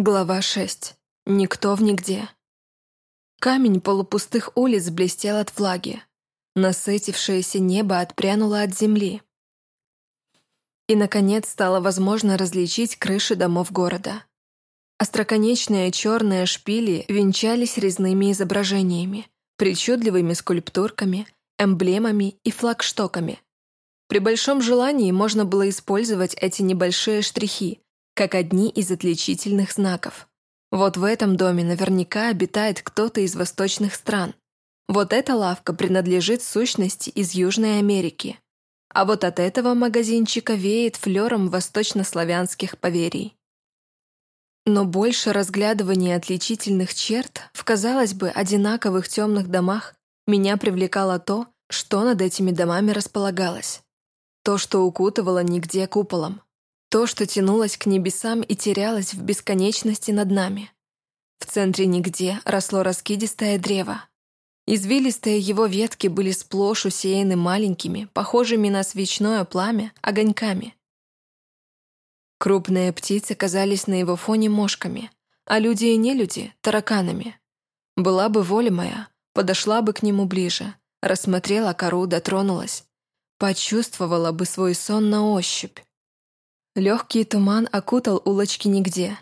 Глава 6. Никто в нигде. Камень полупустых улиц блестел от влаги. Насытившееся небо отпрянуло от земли. И, наконец, стало возможно различить крыши домов города. Остроконечные черные шпили венчались резными изображениями, причудливыми скульптурками, эмблемами и флагштоками. При большом желании можно было использовать эти небольшие штрихи, как одни из отличительных знаков. Вот в этом доме наверняка обитает кто-то из восточных стран. Вот эта лавка принадлежит сущности из Южной Америки. А вот от этого магазинчика веет флером восточнославянских поверий. Но больше разглядывания отличительных черт в, казалось бы, одинаковых темных домах меня привлекало то, что над этими домами располагалось. То, что укутывало нигде куполом. То, что тянулось к небесам и терялось в бесконечности над нами. В центре нигде росло раскидистое древо. Извилистые его ветки были сплошь усеяны маленькими, похожими на свечное пламя, огоньками. Крупные птицы казались на его фоне мошками, а люди и нелюди — тараканами. Была бы воля моя, подошла бы к нему ближе, рассмотрела кору, дотронулась, почувствовала бы свой сон на ощупь. Легкий туман окутал улочки нигде.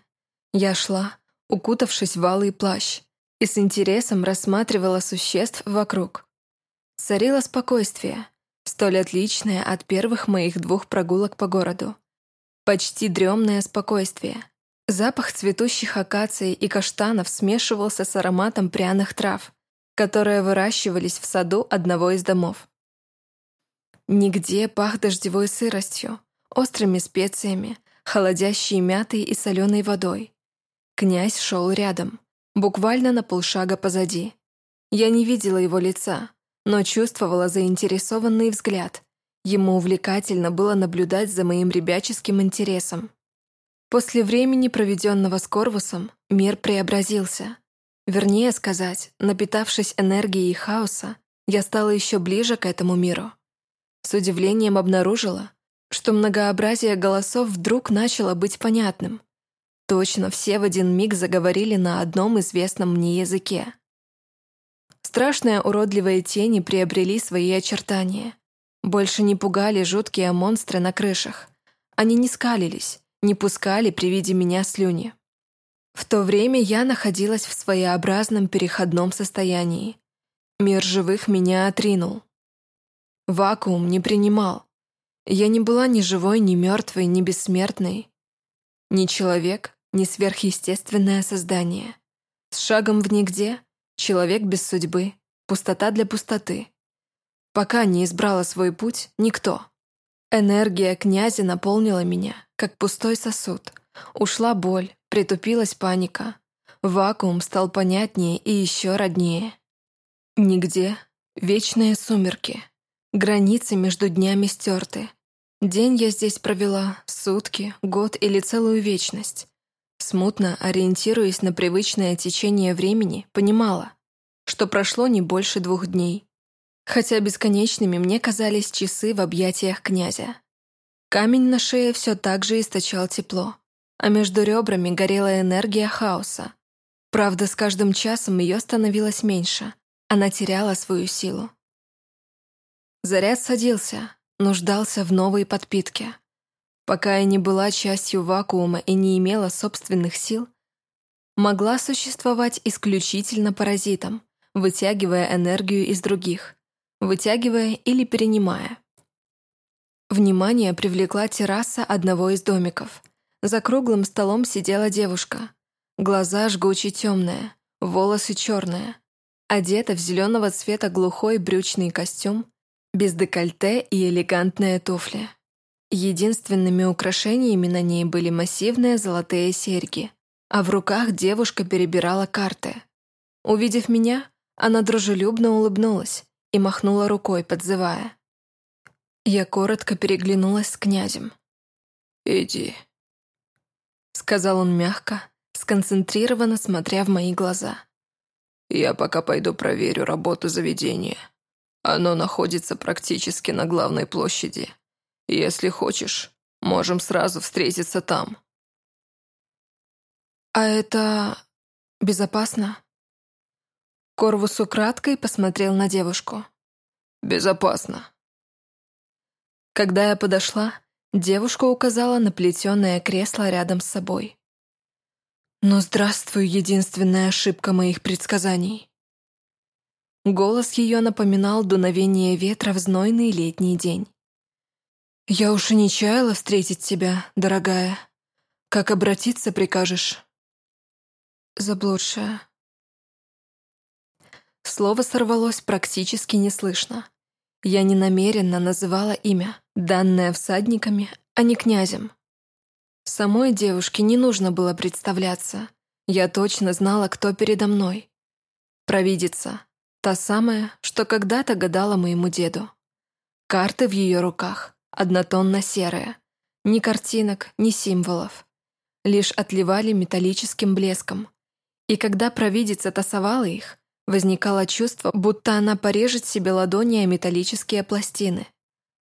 Я шла, укутавшись в алый плащ, и с интересом рассматривала существ вокруг. Царило спокойствие, столь отличное от первых моих двух прогулок по городу. Почти дремное спокойствие. Запах цветущих акаций и каштанов смешивался с ароматом пряных трав, которые выращивались в саду одного из домов. Нигде пах дождевой сыростью, острыми специями, холодящей мятой и соленой водой. Князь шел рядом, буквально на полшага позади. Я не видела его лица, но чувствовала заинтересованный взгляд. Ему увлекательно было наблюдать за моим ребяческим интересом. После времени, проведенного с Корвусом, мир преобразился. Вернее сказать, напитавшись энергией хаоса, я стала еще ближе к этому миру. С удивлением обнаружила, что многообразие голосов вдруг начало быть понятным. Точно все в один миг заговорили на одном известном мне языке. Страшные уродливые тени приобрели свои очертания. Больше не пугали жуткие монстры на крышах. Они не скалились, не пускали при виде меня слюни. В то время я находилась в своеобразном переходном состоянии. Мир живых меня отринул. Вакуум не принимал. Я не была ни живой, ни мертвой, ни бессмертной. Ни человек, ни сверхъестественное создание. С шагом в нигде, человек без судьбы, пустота для пустоты. Пока не избрала свой путь никто. Энергия князя наполнила меня, как пустой сосуд. Ушла боль, притупилась паника. Вакуум стал понятнее и еще роднее. Нигде вечные сумерки. Границы между днями стерты. День я здесь провела, сутки, год или целую вечность. Смутно, ориентируясь на привычное течение времени, понимала, что прошло не больше двух дней. Хотя бесконечными мне казались часы в объятиях князя. Камень на шее все так же источал тепло, а между ребрами горела энергия хаоса. Правда, с каждым часом ее становилось меньше, она теряла свою силу. Заряд садился, нуждался в новой подпитке. Пока я не была частью вакуума и не имела собственных сил, могла существовать исключительно паразитом, вытягивая энергию из других, вытягивая или перенимая. Внимание привлекла терраса одного из домиков. За круглым столом сидела девушка. Глаза жгуче темные, волосы черные. Одета в зеленого цвета глухой брючный костюм без декольте и элегантные туфли. Единственными украшениями на ней были массивные золотые серьги, а в руках девушка перебирала карты. Увидев меня, она дружелюбно улыбнулась и махнула рукой, подзывая. Я коротко переглянулась с князем. «Иди», — сказал он мягко, сконцентрированно смотря в мои глаза. «Я пока пойду проверю работу заведения». Оно находится практически на главной площади. Если хочешь, можем сразу встретиться там». «А это... безопасно?» Корвус украдкой посмотрел на девушку. «Безопасно». Когда я подошла, девушка указала на плетеное кресло рядом с собой. «Но здравствуй, единственная ошибка моих предсказаний». Голос ее напоминал дуновение ветра в знойный летний день. «Я уж и не чаяла встретить тебя, дорогая. Как обратиться прикажешь?» «Заблудшая». Слово сорвалось практически неслышно. Я ненамеренно называла имя, данное всадниками, а не князем. Самой девушке не нужно было представляться. Я точно знала, кто передо мной. Провидица. Та самая, что когда-то гадала моему деду. Карты в ее руках однотонно-серые. Ни картинок, ни символов. Лишь отливали металлическим блеском. И когда провидица тасовала их, возникало чувство, будто она порежет себе ладони о металлические пластины.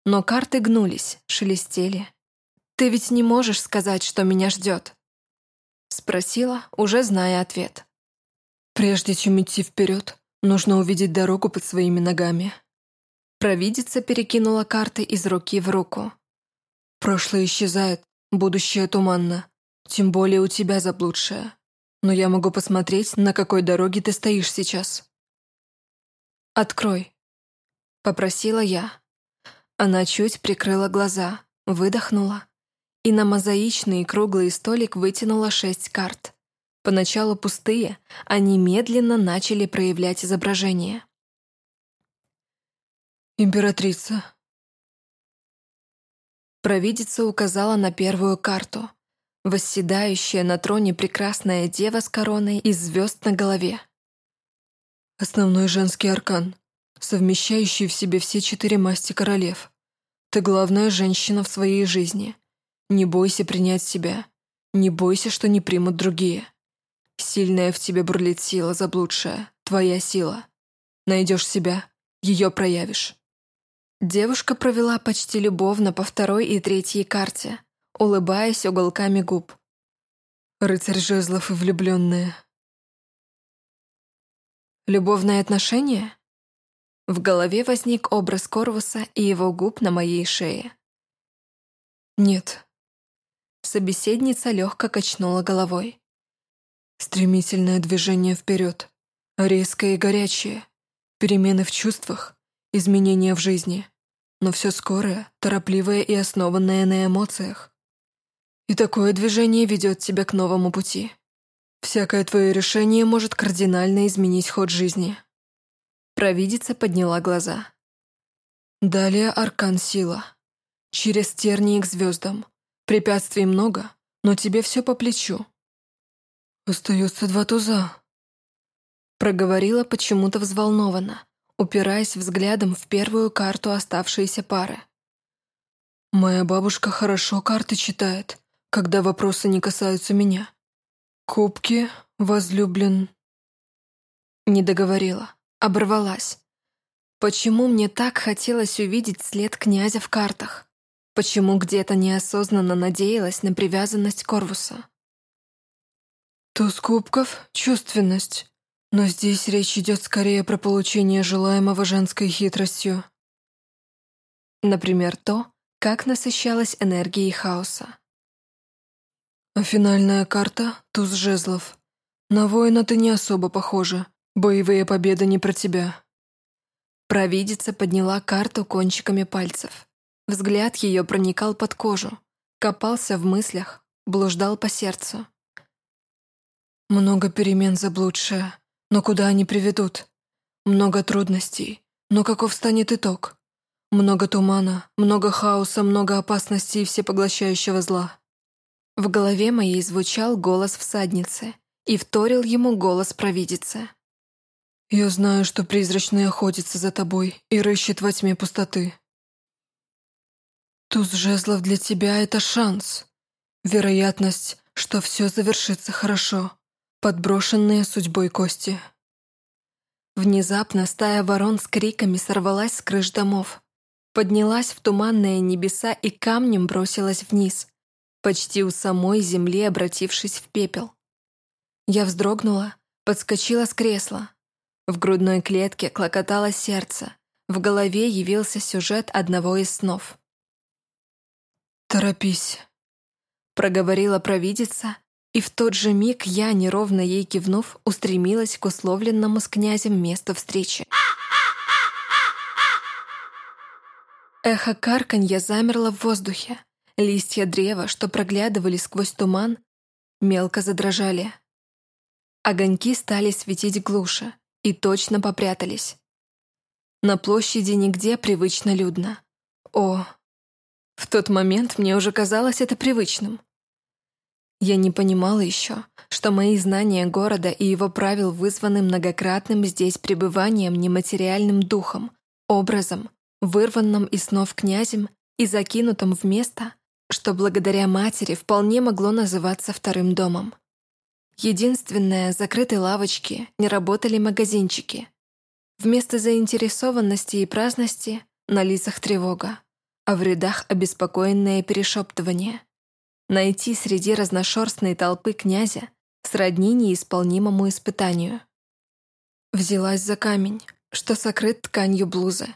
Но карты гнулись, шелестели. «Ты ведь не можешь сказать, что меня ждет?» Спросила, уже зная ответ. «Прежде чем идти вперед, нужно увидеть дорогу под своими ногами», Провидица перекинула карты из руки в руку. «Прошлое исчезает, будущее туманно. Тем более у тебя заблудшее. Но я могу посмотреть, на какой дороге ты стоишь сейчас». «Открой», — попросила я. Она чуть прикрыла глаза, выдохнула и на мозаичный круглый столик вытянула шесть карт. Поначалу пустые, они медленно начали проявлять изображение. «Императрица». Провидица указала на первую карту. Восседающая на троне прекрасная дева с короной из звезд на голове. Основной женский аркан, совмещающий в себе все четыре масти королев. Ты главная женщина в своей жизни. Не бойся принять себя. Не бойся, что не примут другие. Сильная в тебе бурлит сила заблудшая, твоя сила. Найдешь себя, ее проявишь. Девушка провела почти любовно по второй и третьей карте, улыбаясь уголками губ. Рыцарь жезлов и влюбленные. Любовные отношения? В голове возник образ Корвуса и его губ на моей шее. Нет. Собеседница легко качнула головой. Стремительное движение вперед, резкое и горячее, перемены в чувствах, изменения в жизни но все скорое, торопливое и основанное на эмоциях. И такое движение ведет тебя к новому пути. Всякое твое решение может кардинально изменить ход жизни. Провидица подняла глаза. Далее аркан сила. Через тернии к звездам. Препятствий много, но тебе все по плечу. Остается два туза. Проговорила почему-то взволнованно, упираясь взглядом в первую карту оставшейся пары. «Моя бабушка хорошо карты читает, когда вопросы не касаются меня. Кубки, возлюблен...» Не договорила, оборвалась. Почему мне так хотелось увидеть след князя в картах? Почему где-то неосознанно надеялась на привязанность Корвуса? «Туз кубков — чувственность. Но здесь речь идет скорее про получение желаемого женской хитростью. Например, то, как насыщалась энергией хаоса. А финальная карта — туз жезлов. На воина ты не особо похожа. Боевые победы не про тебя. Провидица подняла карту кончиками пальцев. Взгляд ее проникал под кожу, копался в мыслях, блуждал по сердцу. Много перемен заблудшая. Но куда они приведут? Много трудностей. Но каков станет итог? Много тумана, много хаоса, много опасностей и всепоглощающего зла. В голове моей звучал голос всадницы, и вторил ему голос провидицы. «Я знаю, что призрачный охотится за тобой и рыщет во тьме пустоты. Туз жезлов для тебя — это шанс. Вероятность, что все завершится хорошо подброшенные судьбой кости. Внезапно стая ворон с криками сорвалась с крыш домов, поднялась в туманные небеса и камнем бросилась вниз, почти у самой земли обратившись в пепел. Я вздрогнула, подскочила с кресла. В грудной клетке клокотало сердце, в голове явился сюжет одного из снов. «Торопись», — проговорила провидица, и в тот же миг я, неровно ей кивнув, устремилась к условленному с князем месту встречи. Эхо карканья замерло в воздухе. Листья древа, что проглядывали сквозь туман, мелко задрожали. Огоньки стали светить глуше и точно попрятались. На площади нигде привычно людно. О, в тот момент мне уже казалось это привычным. Я не понимала еще, что мои знания города и его правил вызваны многократным здесь пребыванием нематериальным духом, образом, вырванным из снов князем и закинутым в место, что благодаря матери вполне могло называться вторым домом. Единственное, закрытой лавочки, не работали магазинчики. Вместо заинтересованности и праздности на лицах тревога, а в рядах обеспокоенное перешептывание. Найти среди разношерстной толпы князя сродни неисполнимому испытанию. Взялась за камень, что сокрыт тканью блузы.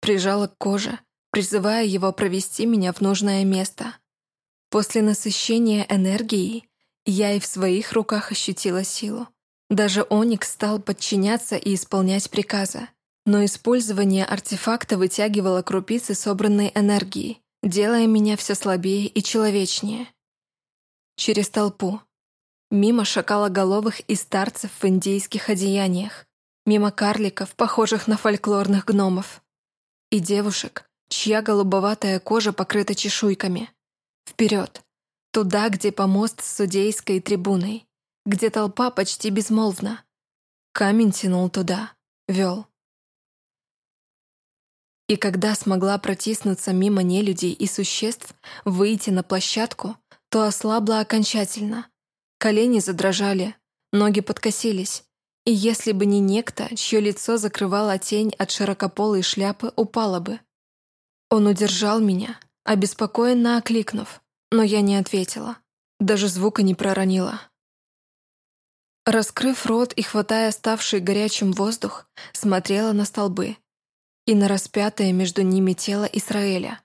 Прижала к коже, призывая его провести меня в нужное место. После насыщения энергией я и в своих руках ощутила силу. Даже Оникс стал подчиняться и исполнять приказы. Но использование артефакта вытягивало крупицы собранной энергии, делая меня все слабее и человечнее. Через толпу. Мимо шакалоголовых и старцев в индейских одеяниях. Мимо карликов, похожих на фольклорных гномов. И девушек, чья голубоватая кожа покрыта чешуйками. Вперед. Туда, где помост с судейской трибуной. Где толпа почти безмолвна. Камень тянул туда. Вел. И когда смогла протиснуться мимо нелюдей и существ, выйти на площадку, то ослабла окончательно. Колени задрожали, ноги подкосились, и если бы не некто, чье лицо закрывала тень от широкополой шляпы, упала бы. Он удержал меня, обеспокоенно окликнув, но я не ответила, даже звука не проронила. Раскрыв рот и хватая ставший горячим воздух, смотрела на столбы, и на распятое между ними тело Израиля.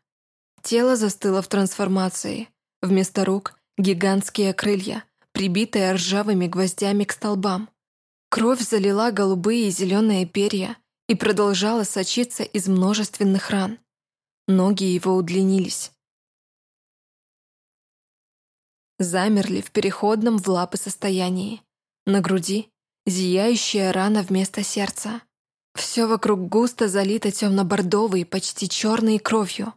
Тело застыло в трансформации. Вместо рук — гигантские крылья, прибитые ржавыми гвоздями к столбам. Кровь залила голубые и зеленые перья и продолжала сочиться из множественных ран. Ноги его удлинились. Замерли в переходном в лапы состоянии. На груди — зияющая рана вместо сердца. Все вокруг густо залито темно-бордовой, почти черной кровью.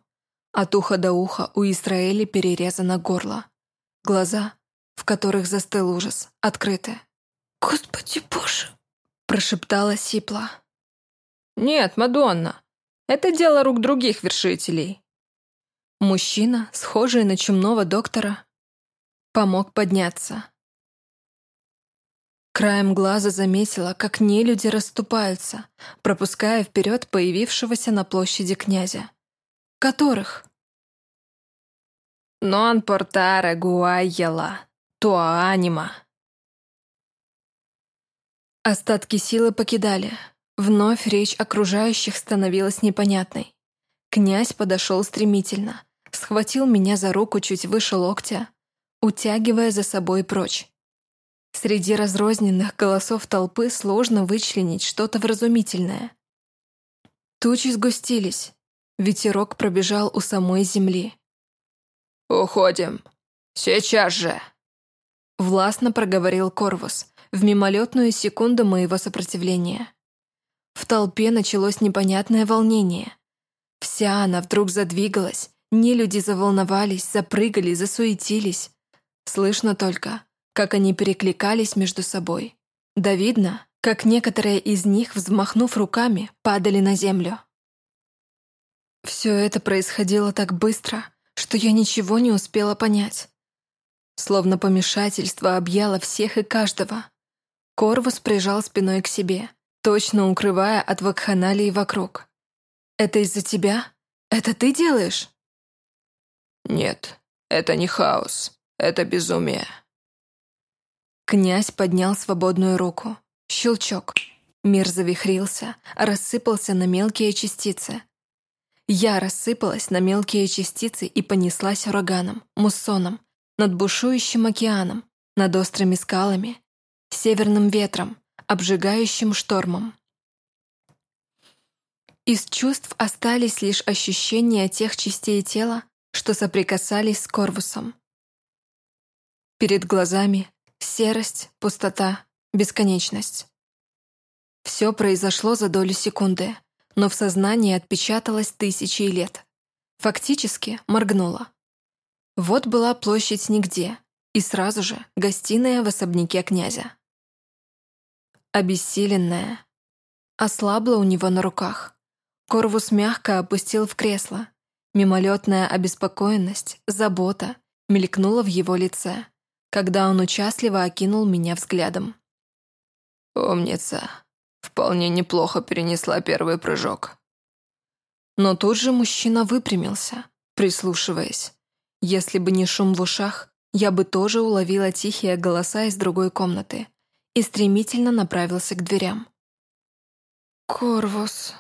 От уха до уха у Израиля перерезано горло. Глаза, в которых застыл ужас, открыты. «Господи боже!» – прошептала Сипла. «Нет, Мадонна, это дело рук других вершителей». Мужчина, схожий на чумного доктора, помог подняться. Краем глаза заметила, как нелюди расступаются, пропуская вперед появившегося на площади князя. Которых? «Non portare guayala, tua anima». Остатки силы покидали. Вновь речь окружающих становилась непонятной. Князь подошел стремительно, схватил меня за руку чуть выше локтя, утягивая за собой прочь. Среди разрозненных голосов толпы сложно вычленить что-то вразумительное. Тучи сгустились. Ветерок пробежал у самой земли. «Уходим. Сейчас же!» Властно проговорил Корвус в мимолетную секунду моего сопротивления. В толпе началось непонятное волнение. Вся она вдруг задвигалась, нелюди заволновались, запрыгали, засуетились. Слышно только, как они перекликались между собой. Да видно, как некоторые из них, взмахнув руками, падали на землю. Все это происходило так быстро, что я ничего не успела понять. Словно помешательство объяло всех и каждого. Корвус прижал спиной к себе, точно укрывая от вакханалии вокруг. «Это из-за тебя? Это ты делаешь?» «Нет, это не хаос, это безумие», Князь поднял свободную руку. Щелчок. Мир завихрился, рассыпался на мелкие частицы. Я рассыпалась на мелкие частицы и понеслась ураганом, муссоном, над бушующим океаном, над острыми скалами, северным ветром, обжигающим штормом. Из чувств остались лишь ощущения тех частей тела, что соприкасались с Корвусом. Перед глазами серость, пустота, бесконечность. Все произошло за долю секунды, но в сознании отпечаталось тысячи лет. Фактически моргнуло. Вот была площадь нигде, и сразу же гостиная в особняке князя. Обессиленная. Ослабла у него на руках. Корвус мягко опустил в кресло. Мимолетная обеспокоенность, забота мелькнула в его лице, когда он участливо окинул меня взглядом. «Умница. Вполне неплохо перенесла первый прыжок». Но тут же мужчина выпрямился, прислушиваясь. Если бы не шум в ушах, я бы тоже уловила тихие голоса из другой комнаты и стремительно направился к дверям. «Корвус»,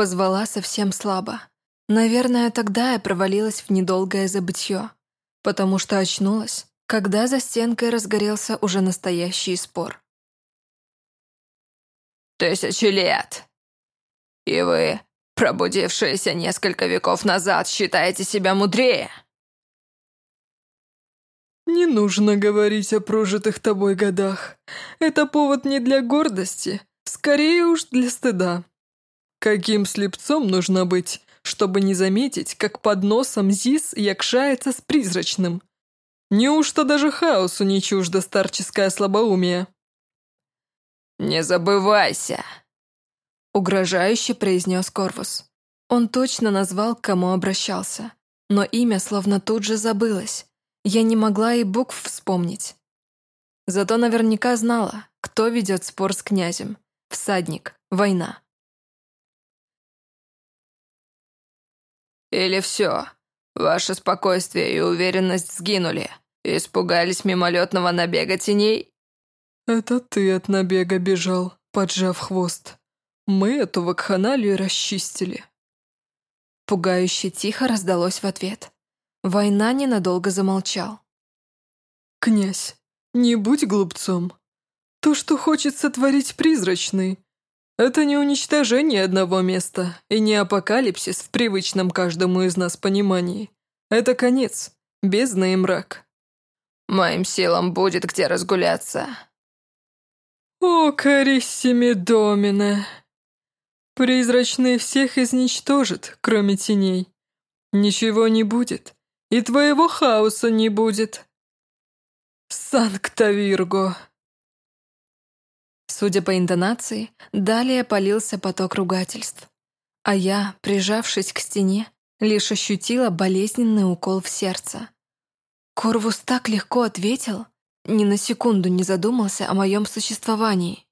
Позвала совсем слабо. Наверное, тогда я провалилась в недолгое забытье, потому что очнулась, когда за стенкой разгорелся уже настоящий спор. «Тысячи лет! И вы, пробудившиеся несколько веков назад, считаете себя мудрее?» «Не нужно говорить о прожитых тобой годах. Это повод не для гордости, скорее уж для стыда», Каким слепцом нужно быть, чтобы не заметить, как под носом Зис якшается с призрачным? Неужто даже хаосу не чуждо старческое слабоумие? «Не забывайся!» Угрожающе произнес Корвус. Он точно назвал, к кому обращался. Но имя словно тут же забылось. Я не могла и букв вспомнить. Зато наверняка знала, кто ведет спор с князем. Всадник. Война. Или все, ваше спокойствие и уверенность сгинули? Испугались мимолетного набега теней?» «Это ты от набега бежал, поджав хвост. Мы эту вакханалию расчистили». Пугающе тихо раздалось в ответ. Война ненадолго замолчал. «Князь, не будь глупцом. То, что хочет сотворить призрачный, это не уничтожение одного места и не апокалипсис в привычном каждому из нас понимании. Это конец, бездна и мрак. Моим силам будет где разгуляться. О, Кариссими Домина! Призрачный всех изничтожит, кроме теней. Ничего не будет, и твоего хаоса не будет. Санкта Вирго. Судя по интонации, далее полился поток ругательств. А я, прижавшись к стене, лишь ощутила болезненный укол в сердце. Корвус так легко ответил, ни на секунду не задумался о моем существовании.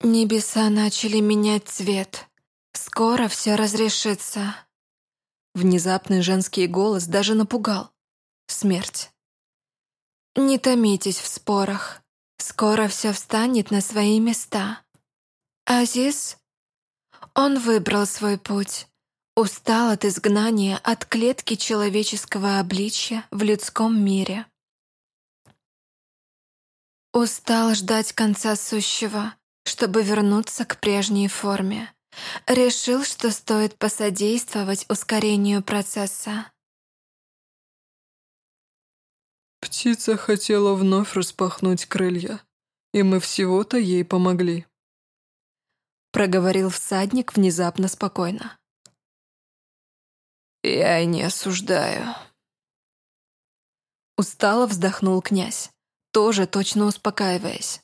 «Небеса начали менять цвет. Скоро все разрешится». Внезапный женский голос даже напугал. Смерть. «Не томитесь в спорах. Скоро все встанет на свои места. Азиз? Он выбрал свой путь. Устал от изгнания от клетки человеческого обличья в людском мире. Устал ждать конца сущего, чтобы вернуться к прежней форме. Решил, что стоит посодействовать ускорению процесса. Птица хотела вновь распахнуть крылья, и мы всего-то ей помогли. Проговорил всадник внезапно спокойно. «Я и не осуждаю». Устало вздохнул князь, тоже точно успокаиваясь.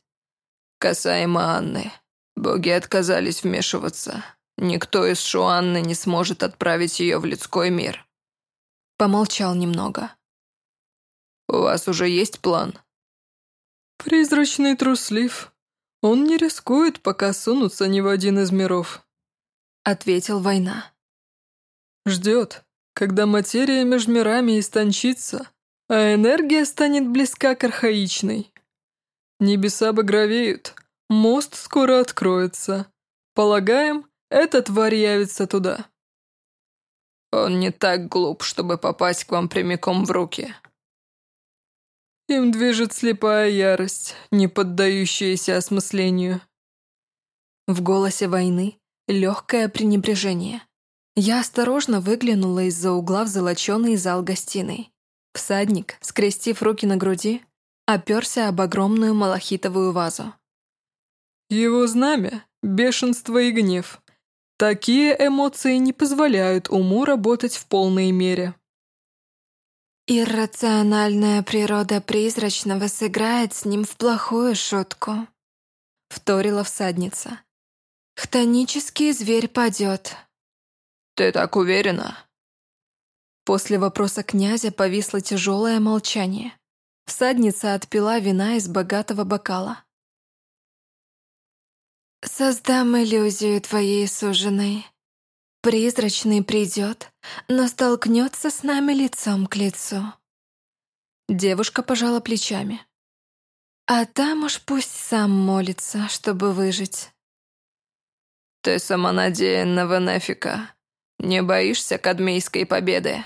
«Касаемо Анны, боги отказались вмешиваться. Никто из Шуанны не сможет отправить ее в людской мир». Помолчал немного. У вас уже есть план?» «Призрачный труслив. Он не рискует, пока сунутся ни в один из миров», — ответил Война. «Ждет, когда материя между мирами истончится, а энергия станет близка к архаичной. Небеса багровеют, мост скоро откроется. Полагаем, эта тварь явится туда. Он не так глуп, чтобы попасть к вам прямиком в руки. Им движет слепая ярость, не поддающаяся осмыслению. В голосе войны легкое пренебрежение. Я осторожно выглянула из-за угла в золоченый зал гостиной. Всадник, скрестив руки на груди, оперся об огромную малахитовую вазу. Его знамя — бешенство и гнев. Такие эмоции не позволяют уму работать в полной мере. «Иррациональная природа призрачного сыграет с ним в плохую шутку», — вторила всадница. «Хтонический зверь падет». «Ты так уверена?» После вопроса князя повисло тяжелое молчание. Всадница отпила вина из богатого бокала. «Создам иллюзию твоей суженой. Призрачный придет, но столкнется с нами лицом к лицу. Девушка пожала плечами. А там уж пусть сам молится, чтобы выжить. Ты самонадеянна, Венефика. Не боишься кадмейской победы?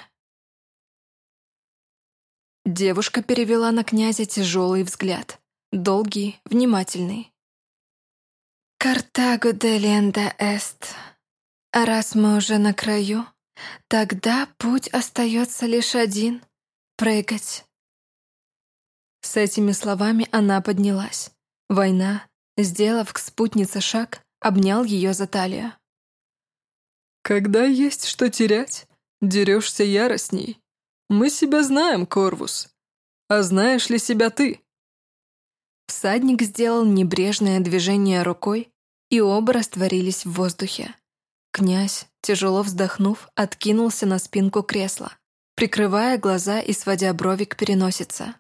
Девушка перевела на князя тяжелый взгляд. Долгий, внимательный. «Картаго де ленда эст», раз мы уже на краю, тогда путь остается лишь один — прыгать. С этими словами она поднялась. Война, сделав к спутнице шаг, обнял ее за талию. «Когда есть что терять, дерешься яростней. Мы себя знаем, Корвус. А знаешь ли себя ты?» Всадник сделал небрежное движение рукой, и оба растворились в воздухе. Князь, тяжело вздохнув, откинулся на спинку кресла, прикрывая глаза и сводя брови к переносице.